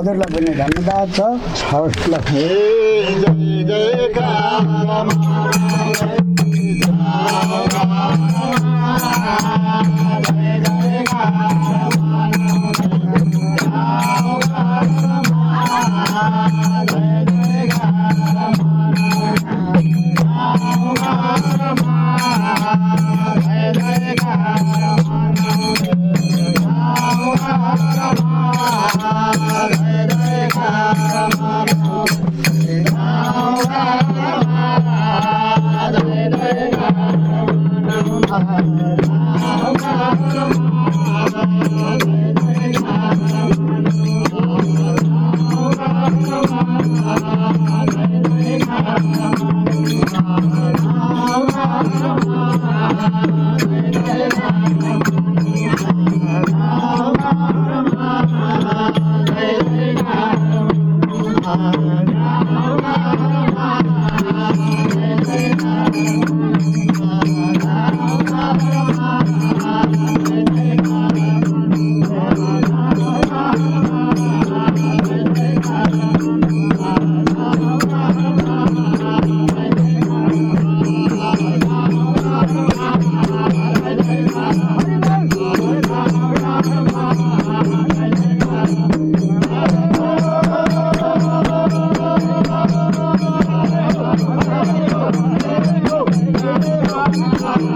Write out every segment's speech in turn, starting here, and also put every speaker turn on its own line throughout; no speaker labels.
हजुरलाई पनि धन्यवाद छ हवस् ल
जय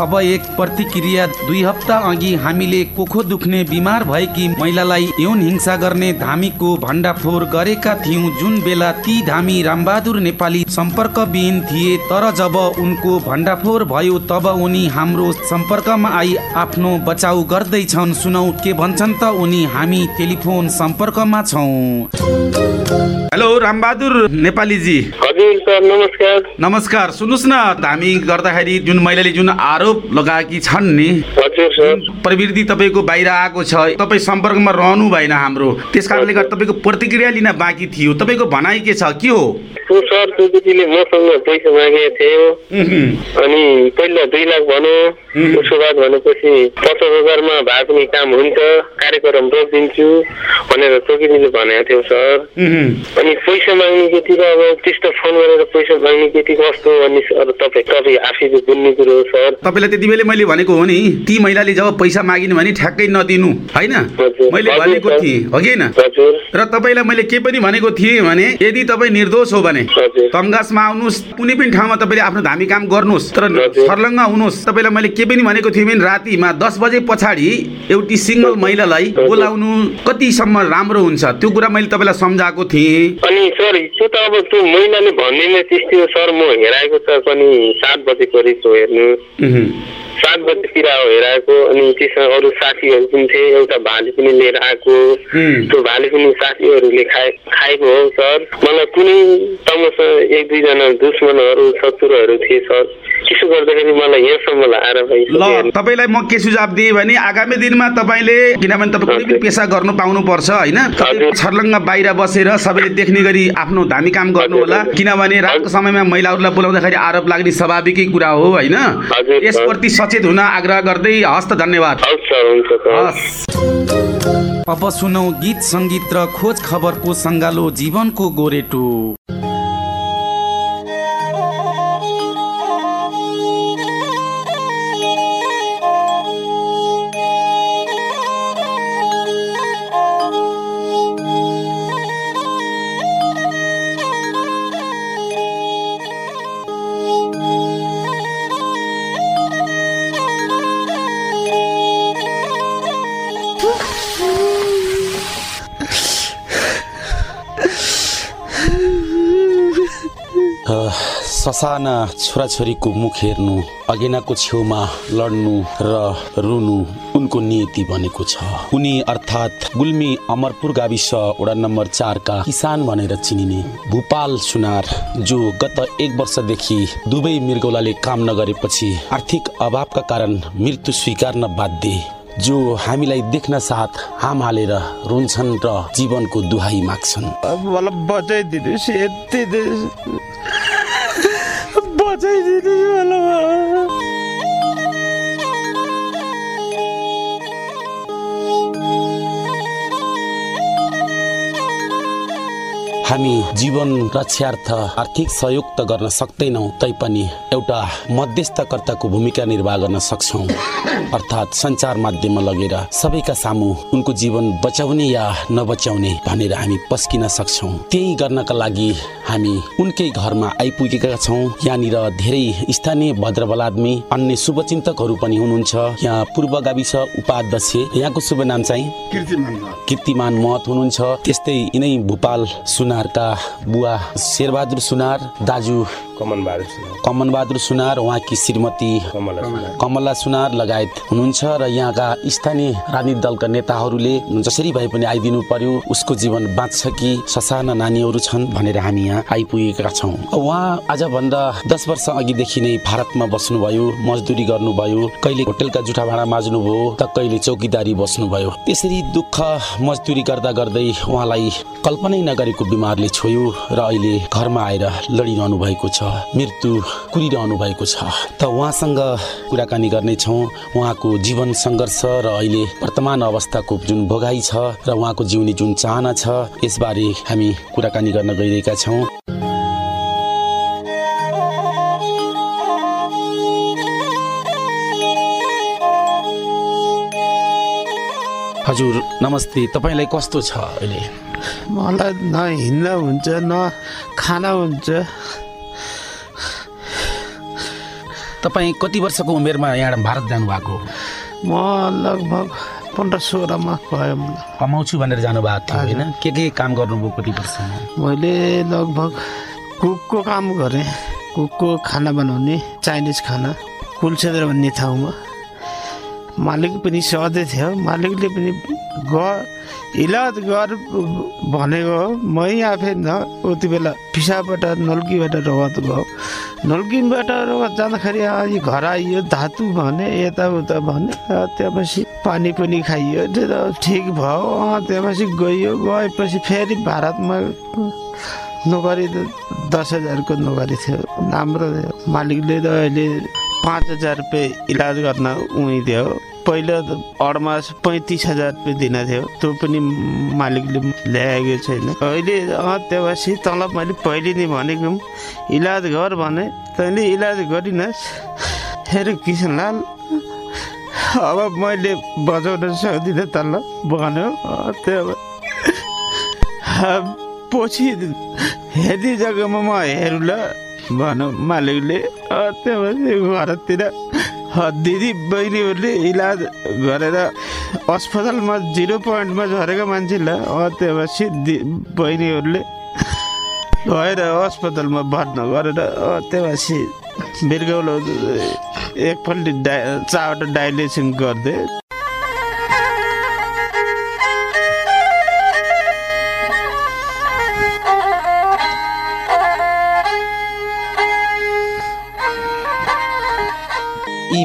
अब एक प्रतिक्रिया दुई हप्ता अघि हामीले कोखो दुख्ने बिमार भएकी महिलालाई यौन हिंसा गर्ने धामीको भण्डाफोर गरेका थियौँ। जुन बेला ती धामी रामबहादुर नेपाली सम्पर्कविहीन थिए तर जब उनको भण्डाफोर भयो तब उनी हाम्रो सम्पर्कमा आई आफ्नो बचाउ गर्दैछन्। सुनौ के भन्छन् त उनी हामी टेलिफोन सम्पर्कमा छौँ। हेलो रामबहादुर नेपालीजी।
सर नमस्कार।
नमस्कार सुन्नुहोस् न धामी गर्दाखेरि जुन महिलाले जुन आरोप लगाएकी छन् नि
हजुर सर।
प्रवृत्ति तपाईँको बाहिर आएको छ तपाईँ सम्पर्कमा रहनु भएन हाम्रो। त्यस कारणले गर्दा तपाईँको प्रतिक्रिया लिन बाँकी थियो। तपाईँको भनाइ के छ? के हो?
सर त्यो केटीले मसँग पैसा मागेको थियो। अनि पहिला दुई लाख भनौँ उसको बाद भनेपछि पचास हजारमा भए पनि काम हुन्छ कार्यक्रम रोकिदिन्छु भनेर केटीले भनेको थियो सर। अनि पैसा माग्ने केटी र अब त्यस्तो फोन गरेर पैसा माग्ने केटी कस्तो अनि सर तपाईँ तपाईँ आफैले बुझ्ने कुरो हो सर
तपाईँलाई त्यति बेलै मैले भनेको हो नि ती महिलाले जब पैसा मागिनु भने ठ्याक्कै नदिनु होइन। मैले भनेको। थिएँ हो कि होइन र तपाईँलाई मैले के पनि भनेको थिएँ भने यदि तपाईँ निर्दोष हो भने
हजुर।
तमगासमा आउनुहोस् कुनै पनि ठाउँमा तपाईँले आफ्नो धामी काम गर्नुहोस् तर। सर्लङ्ग हुनुहोस् तपाईँलाई मैले के पनि भनेको थिएँ भने रातिमा दस बजे पछाडि एउटी सिङ्गल महिलालाई बोलाउनु कतिसम्म राम्रो हुन्छ त्यो कुरा मैले तपाईँलाई सम्झाएको थिएँ
अनि सर त्यो त अब त्यो महिलाले भन्नेमा त्यस्तै सर म हेराएको त पनि सात बजे करिब हो हेर्नु। सात बजीतिर हेराएको अनि त्यसमा अरू साथीहरू पनि थिए एउटा भाले पनि लिएर आएको। त्यो भाले पनि साथीहरूले खाए खाएको हो सर मलाई कुनै तमसँग एक दुईजना दुश्मनहरू शत्रुहरू थिए सर त्यसो गर्दाखेरि मलाई यहाँसम्म आएर
ल तपाईँलाई म के सुझाव दिएँ भने आगामी दिनमा तपाईँले किनभने तपाईँ कुनै पनि पेसा गर्नु पाउनुपर्छ होइन। छर्लङ्ग बाहिर बसेर सबैले देख्ने गरी आफ्नो धामी काम गर्नु होला। किनभने रातको समयमा महिलाहरूलाई बोलाउँदाखेरि आरोप लाग्ने स्वाभाविकै कुरा हो होइन। यसप्रति सचेत हुन आग्रह गर्दै हस्त धन्यवाद। अब सुनौ गीत सङ्गीत र खोज खबरको सङ्गालो जीवनको गोरेटो। ससाना छोराछोरीको मुख हेर्नु अगेनाको छेउमा लड्नु र रुनु उनको नियति बनेको छ। उनी अर्थात् गुल्मी अमरपुर गाविस वडा नम्बर चारका किसान भनेर चिनिने भूपाल सुनार जो गत एक वर्षदेखि दुवै मृगौलाले काम नगरेपछि आर्थिक अभावका कारण मृत्यु स्वीकार्न बाध्य जो हामीलाई देख्न साथ हाम हालेर रुन्छन् र जीवनको दुहाई माग्छन्।
मलाई बचाइदिनुहोस् यति बचाइदिनुहोस्
हामी जीवन रक्षार्थ आर्थिक सहयोग त गर्न सक्दैनौँ तैपनि एउटा मध्यस्थकर्ताको भूमिका निर्वाह गर्न सक्छौँ। अर्थात् सञ्चार माध्यममा लगेर सबैका सामु उनको जीवन बचाउने या नबचाउने भनेर हामी पस्किन सक्छौँ। त्यही गर्नका लागि हामी उनकै घरमा आइपुगेका छौँ। यहाँनिर धेरै स्थानीय भद्रबलादमी अन्य शुभचिन्तकहरू पनि हुनुहुन्छ। यहाँ पूर्व गाविस उपाध्यक्ष यहाँको शुभ नाम चाहिँ? कीर्तिमान महत हुनुहुन्छ। त्यस्तै यिनै भूपाल सुनारका बुवा शेरबहादुर सुनार दाजु कमनबहादुर सुनार। उहाँकी श्रीमती कमला सुनार। लगायत हुनुहुन्छ र यहाँका स्थानीय राजनीतिक दलका नेताहरूले जसरी भए पनि आइदिनु पर्यो उसको जीवन बाँच्छ कि ससाना नानीहरू छन् भनेर हामी यहाँ आइपुगेका छौँ। उहाँ आजभन्दा दस वर्ष अघिदेखि नै भारतमा बस्नुभयो मजदुरी गर्नुभयो कहिले होटेलका जुठा भाँडा माझ्नुभयो त कहिले चौकीदारी बस्नुभयो। त्यसरी दुःख मजदुरी गर्दा गर्दै उहाँलाई कल्पनै नगरेको बिमारले छोयो र अहिले घरमा आएर लडिरहनु भएको छ। मृत्यु कुरिरहनु भएको छ। त उहाँसँग कुराकानी गर्नेछौँ। उहाँको जीवन सङ्घर्ष र अहिले वर्तमान अवस्थाको जुन भोगाई छ र उहाँको जिउने जुन चाहना छ यसबारे हामी कुराकानी गर्न गइरहेका छौँ। हजुर नमस्ते। तपाईँलाई कस्तो छ अहिले?
मलाई न हिँड्न हुन्छ न खाना हुन्छ।
तपाईँ कति वर्षको उमेरमा यहाँ भारत जानुभएको?
म लगभग पन्ध्र सोह्रमा भयो
कमाउँछु भनेर जानुभएको थियो होइन? के के काम गर्नुभयो कति वर्षमा?
मैले लगभग कुकको काम गरेँ। कुकको खाना बनाउने चाइनिज खाना कुलसेन्द्र भन्ने ठाउँमा। मालिक पनि सहजै थियो। मालिकले पनि ग इलाज गर भनेको हो। मै आफै न उति बेला पिसाबबाट नल्कीबाट रगत गयो। नल्कीबाट रगत जाँदाखेरि घर आइयो धातु भने यताउता भने त्यहाँपछि पानी पनि खाइयो। ठिक भयो। त्यहाँपछि गइयो गएपछि फेरि भारतमा नोकरी दस हजारको नोकरी थियो। राम्रो थियो। मालिकले त अहिले पाँच हजार रुपियाँ इलाज गर्न उहीँ पहिला त अडमास पैँतिस हजार रुपियाँ दिन थियो। त्यो पनि मालिकले ल्याएको छैन। अहिले अँ त्योपछि तँलाई मैले पहिले नै भनेको इलाज गर भने तैँले इलाज गरिनस्। हेर किसनलाल अब मैले बचाउन सक्दिनँ तँलाई भन्यो। त्यो पछि हेर्ने जग्गामा म हेरौँ ल भनौँ मालिकले। अँ, त्यहाँपछि घरतिर दिदी बहिनीहरूले इलाज गरेर अस्पतालमा जिरो पोइन्टमा झरेको मान्छेलाई अँ, त्यहाँपछि दि बहिनीहरूले गएर अस्पतालमा भर्ना गरेर अँ, त्यहाँपछि मृगौलो एकपल्ट डा चारवटा डाइलेसन गरिदिए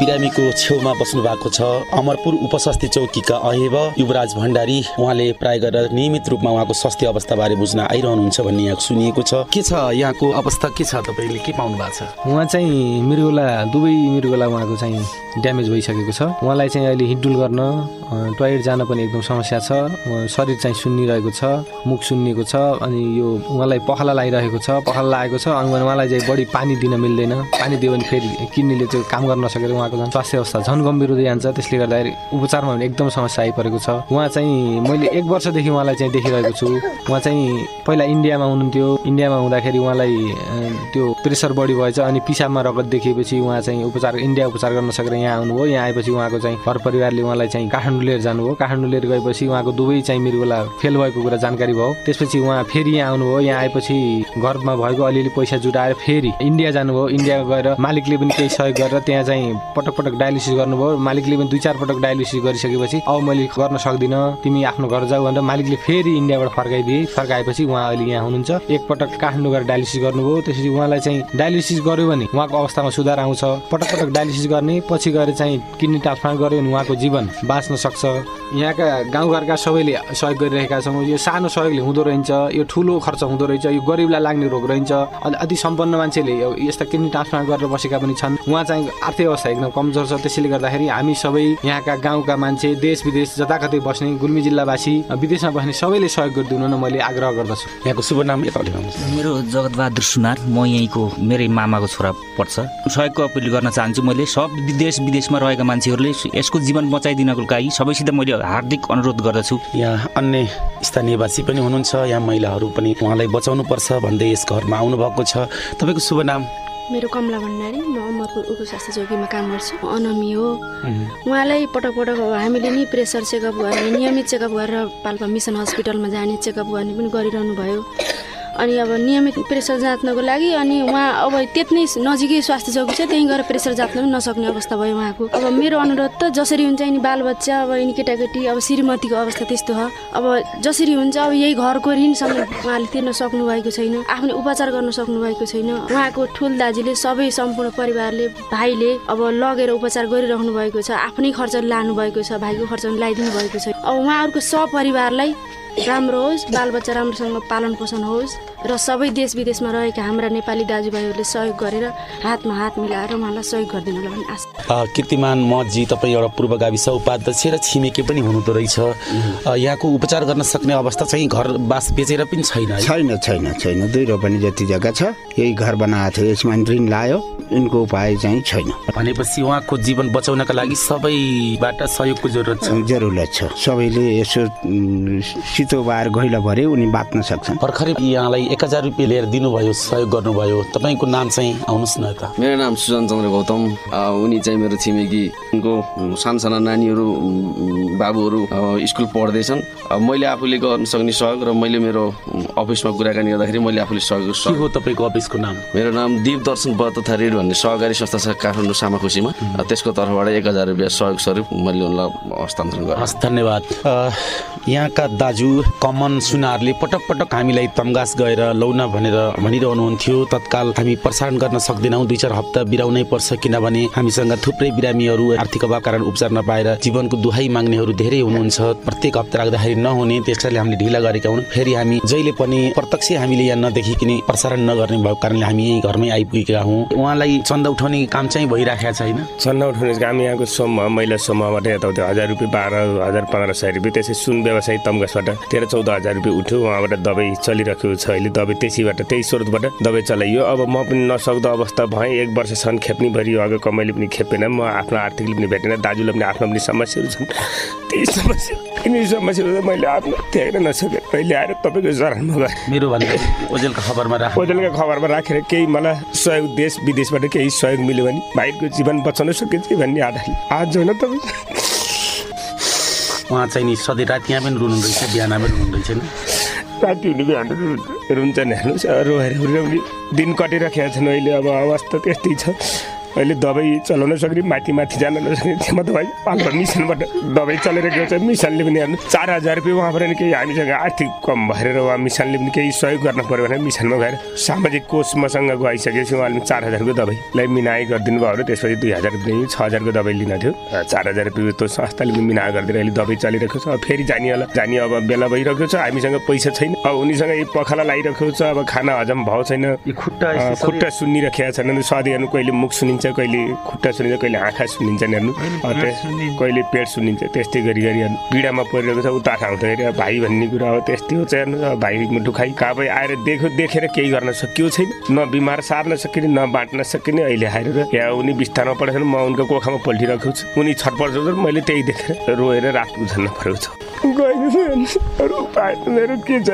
बिरामीको छेउमा बस्नु भएको छ। अमरपुर उपस्वास्थ्य चौकीका अहेब युवराज भण्डारी उहाँले प्राय गरेर नियमित रूपमा उहाँको स्वास्थ्य अवस्थाबारे बुझ्न आइरहनुहुन्छ भन्ने यहाँ सुनिएको छ। के छ यहाँको अवस्था? के छ तपाईँले? के पाउनु भएको छ?
उहाँ चाहिँ मृगोला दुवै मृगोला उहाँको चाहिँ ड्यामेज भइसकेको छ। उहाँलाई चाहिँ अहिले हिडडुल गर्न टोयलेट जान पनि एकदम समस्या छ। उहाँ शरीर चाहिँ सुन्निरहेको छ मुख सुन्निएको छ अनि यो उहाँलाई पखाला लागिरहेको छ पखाला लागेको छ। अनि उहाँलाई चाहिँ बढी पानी दिन मिल्दैन। पानी दियो भने फेरि किडनीले चाहिँ काम गर्न नसकेर गर्दाखेरि उहाँको झन् स्वास्थ्य अवस्था झन् गम्भीर हुँदै जान्छ त्यसले गर्दाखेरि उपचारमा भने एकदम समस्या आइपरेको छ। उहाँ चाहिँ मैले एक वर्षदेखि उहाँलाई चाहिँ देखिरहेको छु। उहाँ चाहिँ पहिला इन्डियामा हुनुहुन्थ्यो। इन्डियामा हुँदाखेरि उहाँलाई त्यो प्रेसर बढी भएछ अनि पिसाबमा रगत देखिएपछि उहाँ चाहिँ उपचार इन्डिया उपचार गर्न सकेर यहाँ आउनुभयो। यहाँ आएपछि उहाँको चाहिँ घर परिवारले उहाँलाई चाहिँ काठमाडौँ लिएर जानुभयो। काठमाडौँ लिएर गएपछि उहाँको दुवै चाहिँ मृगोला फेल भएको कुरा जानकारी भयो। त्यसपछि उहाँ फेरि यहाँ आउनुभयो। यहाँ आएपछि घरमा भएको अलिअलि पैसा जुटाएर फेरि इन्डिया जानुभयो। इन्डिया गएर मालिकले पनि केही सहयोग गरेर त्यहाँ चाहिँ पटक पटक डायलिसिस गर्नुभयो। मालिकले पनि दुई चार पटक डायलिसिस गरिसकेपछि अब मैले गर्न सक्दिनँ। तिमी आफ्नो घर जाऊ। भनेर मालिकले फेरि इन्डियाबाट फर्काइदिए। फर्काएपछि उहाँ अहिले यहाँ हुनुहुन्छ। एकपटक काठमाडौँ गएर डायलिसिस गर्नुभयो। त्यसपछि उहाँलाई चाहिँ डायलिसिस गर्यो भने उहाँको अवस्थामा सुधार आउँछ। पटक पटक डायलिसिस गर्ने पछि गएर चाहिँ किडनी ट्रान्सप्लान्ट गर्यो भने उहाँको जीवन बाँच्न सक्छ। यहाँका गाउँघरका सबैले सहयोग गरिरहेका छौँ। यो सानो सहयोगले हुँदो रहेछ यो ठुलो खर्च हुँदो रहेछ यो गरिबलाई लाग्ने रोग रहन्छ अनि अति सम्पन्न मान्छेले यो- यस्ता किडनी ट्रान्सप्लान्ट गरेर बसेका पनि छन्। उहाँ चाहिँ आर्थिक अवस्था एकदम कमजोर छ। त्यसैले गर्दाखेरि हामी सबै यहाँका गाउँका मान्छे देश विदेश जताकतै बस्ने गुल्मी जिल्लावासी विदेशमा बस्ने सबैले सहयोग गरिदिनु न मैले आग्रह गर्दछु।
यहाँको शुभ नाम
मेरो जगतबहादुर सुनार म यहीँको मेरै मामाको छोरा पर्छ। सहयोगको अपिल गर्न चाहन्छु मैले। सब देश विदेशमा रहेका मान्छेहरूले यसको जीवन बचाइदिनको लागि सबैसित मैले हार्दिक अनुरोध गर्दछु।
यहाँ अन्य स्थानीयवासी पनि हुनुहुन्छ यहाँ महिलाहरू पनि उहाँलाई बचाउनु पर्छ भन्दै यस घरमा आउनुभएको छ। तपाईँको शुभ नाम?
मेरो कमला भण्डारी म अमरपुर उपस्वास्थ्य चौकीमा काम गर्छु। अनमी हो। उहाँलाई पटक पटक हामीले नि प्रेसर चेकअप गर्ने नियमित चेकअप गरेर पाल्पा मिसन हस्पिटलमा जाने चेकअप गर्ने पनि गरिरहनु भयो अनि अब नियमित प्रेसर जाँच्नको लागि अनि उहाँ अब त्यति नजिकै स्वास्थ्य चौकी छ त्यहीँ गएर प्रेसर जाँच्न पनि नसक्ने अवस्था भयो उहाँको। अब मेरो अनुरोध त जसरी हुन्छ यिनी बालबच्चा अब यिनी केटाकेटी अब श्रीमतीको अवस्था त्यस्तो छ अब जसरी हुन्छ अब यही घरको ऋणसँग उहाँले तिर्न सक्नु भएको छैन आफूले उपचार गर्न सक्नु भएको छैन। उहाँको ठुल दाजुले सबै सम्पूर्ण परिवारले भाइले अब लगेर उपचार गरिराख्नु भएको छ आफ्नै खर्च लानु भएको छ भाइको खर्च लगाइदिनु भएको छ अब उहाँहरूको सपरिवारलाई राम्रो होस् बालबच्चा राम्रोसँग पालन पोषण होस् र सबै देश विदेशमा रहेका हाम्रा नेपाली दाजुभाइहरूले सहयोग गरेर हातमा हात मिलाएर उहाँलाई सहयोग गरिदिनु होला भन्ने आशा
कीर्तिमान मजी तपाईँ एउटा पूर्व गाविस उपाध्यक्ष र छिमेकी पनि हुनुहुँदो रहेछ। यहाँको उपचार गर्न सक्ने अवस्था चाहिँ घर बास बेचेर पनि छैन?
छैन छैन छैन। दुई रोपनी जति जग्गा छ यही घर बनाएको थियो यसमा ऋण लायो। यिनको उपाय चाहिँ छैन।
भनेपछि उहाँको जीवन बचाउनका लागि सबैबाट सहयोगको जरुरत छ।
जरुरत छ। सबैले यसो सितो बार गैला भरे उनी बाँच्न सक्छन्।
भर्खरै यहाँलाई एक हजार रुपियाँ लिएर दिनुभयो सहयोग गर्नुभयो। तपाईँको नाम चाहिँ आउनुहोस् न यता।
मेरो नाम सुजन चन्द्र गौतम। उनी चाहिँ मेरो छिमेकी। उनको सानसाना नानीहरू बाबुहरू स्कुल पढ्दैछन्। मैले आफूले गर्न सक्ने सहयोग र मैले मेरो अफिसमा कुराकानी गर्दाखेरि मैले आफूले सहयोग
के
सहयोग
हो तपाईँको अफिसको नाम?
मेरो नाम दिप दर्शन ब तथा ऋण भन्ने सहकारी संस्था छ काठमाडौँ सामाखुसीमा। त्यसको तर्फबाट एक हजार रुपियाँ सहयोग स्वरूप मैले उनलाई हस्तान्तरण गरेँ।
हस् धन्यवाद। यहाँका दाजु कमन सुनारले पटक पटक हामीलाई तमगास गएर लौन भनेर भनिरहनुहुन्थ्यो। तत्काल हामी प्रसारण गर्न सक्दैनौँ। दुई चार हप्ता बिराउनै पर्छ किनभने हामीसँग थुप्रै बिरामीहरू आर्थिक अभाव कारण उपचार नपाएर जीवनको दुहाई माग्नेहरू धेरै हुनुहुन्छ। प्रत्येक हप्ता राख्दाखेरि नहुने त्यसैले हामीले ढिला गरेका हुन्। फेरि हामी जहिले पनि प्रत्यक्ष हामीले यहाँ नदेखिकन प्रसारण नगर्ने भएको कारणले हामी यही घरमै आइपुगेका हौँ। उहाँलाई चन्दा उठाउने काम चाहिँ भइराखेको छैन?
चन्दा उठाउने काम यहाँको समूह महिला समूहबाट यताउति हजार रुपियाँ बाह्र हजार पन्ध्र सय रुपियाँ त्यसै सुन व्यवसायी तम्गासबाट तेह्र चौध हजार रुपियाँ उठ्यो। उहाँबाट दबाई चलिरहेको छ। अहिले दबाई त्यसैबाट त्यही स्रोतबाट दबाई चलाइयो। अब म पनि नसक्दो अवस्था भएँ। एक वर्षसम्म खेप्ने भरि अघि कमाइले पनि खेपेन। म आफ्नो आर्थिकले पनि भेटेन। दाजुलाई पनि आफ्नो पनि समस्याहरू छन्। त्यही समस्या। तिनी समस्याहरू मैले आफ्नो त्याग्न नसकेँ। अहिले आएर तपाईँको चरणमा गएँ।
मेरो ओजेलको खबरमा राख।
होटलका खबरमा राखेर केही मलाई सहयोग देश विदेशबाट केही सहयोग मिल्यो भने भाइको जीवन बचाउन सकिन्छ भन्ने आधारले आज होइन तपाईँ।
उहाँ चाहिँ नि सधैँ राति यहाँ पनि रुनुहुँदैछ बिहान पनि रुनुहुँदैछ नि।
राति हुने बिहान रुन्छ नि हेर्नुहोस् रोएर रुने दिन कटिराखेका छन् अहिले अब अवस्था त्यस्तै छ। अहिले दबाई चलाउन सक्ने माथि माथि जान नसक्ने क्षमा दबाई पाल्पा मिसनबाट दबाई चलिरहेको छ मिसनले पनि हेर्नु। चार हजार रुपियाँ उहाँबाट केही हामीसँग आर्थिक कम भएर उहाँ मिसनले पनि केही सहयोग गर्न पऱ्यो भने मिसनमा गएर सामाजिक कोष मसँग गइसकेपछि उहाँले चार हजारको दबाईलाई मिनाइ गरिदिनु भयो अरे। त्यसपछि दुई हजार रुपियाँ छ हजारको दबाई लिन थियो। र चार हजार रुपियाँ त्यो संस्थाले पनि मिना गरिदिएर अहिले दबाई चलिरहेको छ। अब फेरि जाने होला। जाने अब बेला भइरहेको छ। हामीसँग पैसा छैन। अब उनीसँग यही पखाला लगाइरहेको छ। अब खाना हजम भएको छैन।
यो खुट्टा
खुट्टा सुन्निराखेका छन्। सधैँ हेर्नु कहिले मुख सुनिन्छ सुनिन्छ कहिले खुट्टा सुनिन्छ कहिले आँखा सुनिन्छ नि हेर्नु कहिले पेट सुनिन्छ त्यस्तै गरी गरी हेर्नु पीडामा परिरहेको छ उता ठाउँदाखेरि अब भाइ भन्ने कुरा हो त्यस्तै हो चाहिँ हेर्नु। अब भाइ मुटु खाइ काबै आएर देख्यो देखेर केही गर्न सकियो छैन। न बिमार सार्न सकिने न बाँट्न सकिने अहिले आएर यहाँ उनी बिस्तारमा पढेछन् म उनको कोखामा पल्टिरहेको छु। उनी छटपट मैले त्यही देखेर रोएर रात गुजार्न परेको छ। उपाय के छ।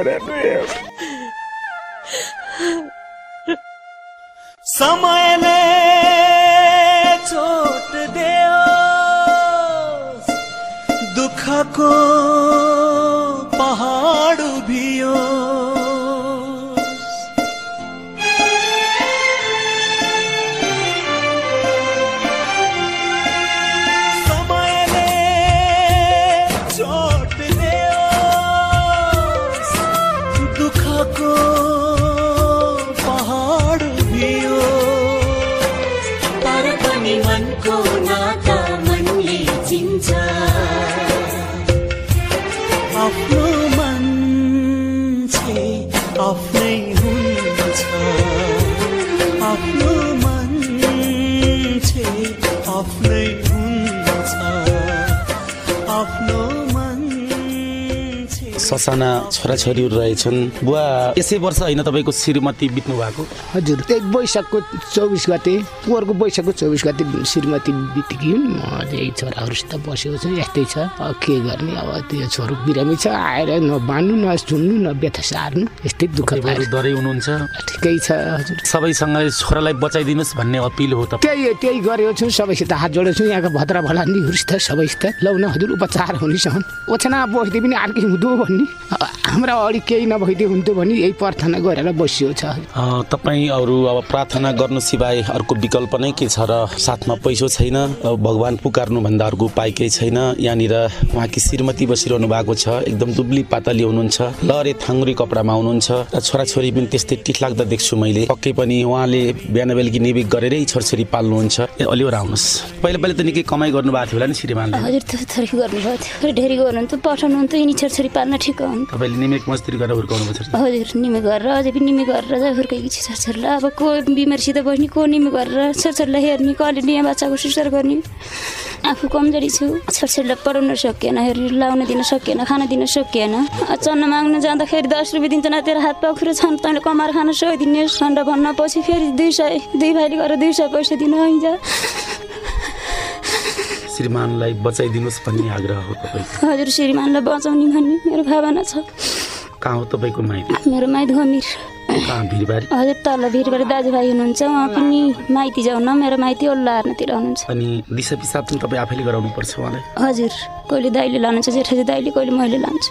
समयले छोट देओ। दुख को
ससाना छोराछोरीहरू रहेछन्। बुवा यसै वर्ष होइन तपाईँको श्रीमती बित्नु भएको
हजुर त्यही वैशाखको चौबिस गते पोहोरको वैशाखको चौबिस गते श्रीमती बितेकी हुन् म यही छोराहरूसित बसेको छु यस्तै छ। अब के गर्ने अब त्यो छोरो बिरामी छ आएर नबान्नु न सुन्नु न व्यथा सार्नु यस्तै दुःख
डरै हुनुहुन्छ।
ठिकै छ हजुर।
सबैसँग छोरालाई बचाइदिनुहोस् भन्ने अपिल हो तपाईँ।
त्यही त्यही गरेको छु सबैसित हात जोडेको छु यहाँको भद्रा भलान्दीहरूसित सबैसित। लौ न हजुर उपचार हुनेसम्म ओछना बस्दै पनि अर्कै हुँदो भन्ने अब हाम्रा अगाडि केही नभइदियो हुन्थ्यो भने यही प्रार्थना गरेर बसियो छ।
अ, तपाईँहरू अब प्रार्थना गर्नु सिवाय अर्को विकल्प नै के छ र साथमा पैसो छैन? अब भगवान् पुकार्नुभन्दा अर्को उपाय केही छैन? यहाँनिर उहाँकी श्रीमती बसिरहनु भएको छ एकदम दुब्ली पातली हुनुहुन्छ लहरे थाङ्ग्री कपडामा हुनुहुन्छ र छोराछोरी पनि त्यस्तै टिठलाग्दा देख्छु मैले। पक्कै पनि उहाँले बिहान बेलुकी निवेक गरेरै छोरछोरी पाल्नुहुन्छ। अलिवर आउनुहोस्। पहिला पहिला त निकै कमाइ गर्नुभएको थियो होला नि श्रीमानले।
हजुर गर्नुभयो थियो। ढेरी गर्नुहुन्थ्यो पठाउनुहुन्थ्यो यिनी छोरछोरी पाल्न ठिक हो
तपाईँले निमेक मजदुरी गरेर हुर्काउनु भएको छ
हजुर निमे गरेर अझै पनि निमे गरेर चाहिँ हुर्काएकी छु छोरछोरीलाई अब को बिमारीसित बस्ने को निमे गरेर छोरछोरीलाई हेर्ने कसले निया बच्चाको सुसार गर्ने? आफू कमजोरी छु छोरछोरीलाई पढाउन सकिएन हेर लाउन दिन सकिएन खान दिन सकिएन। चन्न माग्न जाँदाखेरि दस रुपियाँ दिन्छ न तेरो हात पाखुरो छन् तैँले कमाएर खान सकिदिने सन्डा भन्न पछि फेरि दुई सय दुई भाइले गरेर दुई सय पैसा दिनु आइन्छ
श्रीमानलाई बचाइदिनुहोस् भन्ने आग्रह हो तपाईँको।
हजुर श्रीमानलाई बचाउने भन्ने मेरो भावना छ।
कहाँ हो तपाईँको माइती
मेरो माइत घमिर
कहाँ भिरबारी?
हजुर तल भिरबाट दाजुभाइ हुनुहुन्छ। उहाँ पनि माइती जाउन मेरो माइती ओल्ला हार्नतिर हुनुहुन्छ।
अनि दिशा पिसाब चाहिँ तपाईँ आफैले गराउनु पर्छ उहाँलाई?
हजुर कहिले दाइले लानुहुन्छ जेठाजी दाइले कहिले मैले लान्छु।